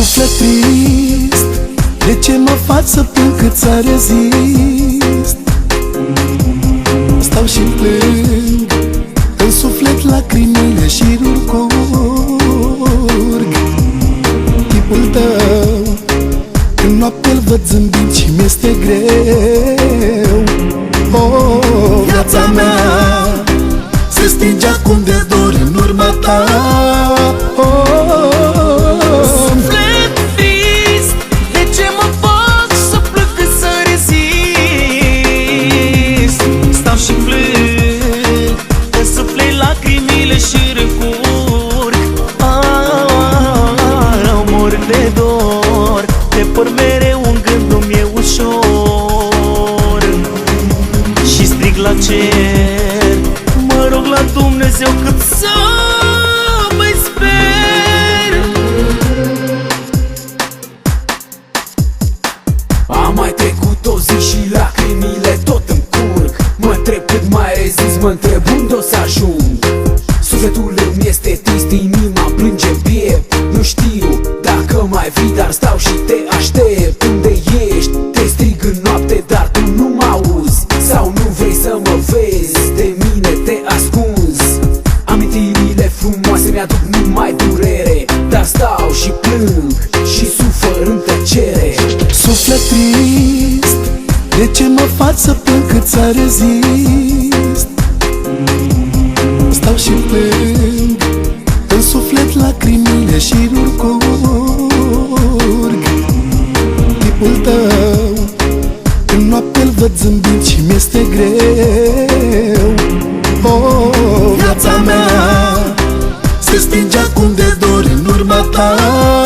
Suflet trist? De ce mă faci să plâng cât să rezist? Stau și plâng În suflet lacrimile și curg Tipul tău Când noapte-l văd zâmbind și mi-este greu. Oh, viața mea Se stinge acum de dor în urma ta mă întreb unde o să ajung. Sufletul îmi este trist, inima plânge în piept Nu știu dacă mai vii, dar stau și te aștept. Unde ești? Te strig în noapte, dar tu nu mă auzi. Sau nu vrei să mă vezi, de mine te ascunzi. Amintirile frumoase mi-aduc numai durere. Dar stau și plâng și sufăr în tăcere. Suflet trist De ce mă faci să plâng cât să rezist lacrimile și curg Tipul tău Când noapte-l văd zâmbind și mi-este greu. Oh, viața mea Se stinge acum de dor în urma ta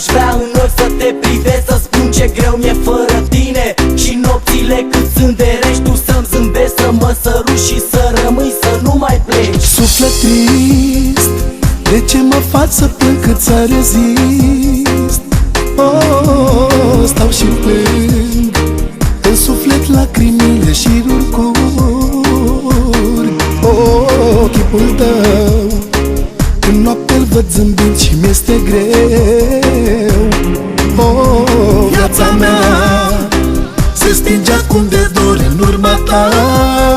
aș vrea în ochi să te privesc Să spun ce greu mi-e fără tine. Și nopțile cât sunt de rești Tu să-mi zâmbești, să mă săruși și să rămâi, să nu mai pleci. Suflet trist De ce mă faci să plâng cât să rezist? Oh, Stau și plâng În suflet lacrimile și curg Oh, chipul tău Când noapte-l văd zâmbind și mi-este greu ascunde dor în urma ta.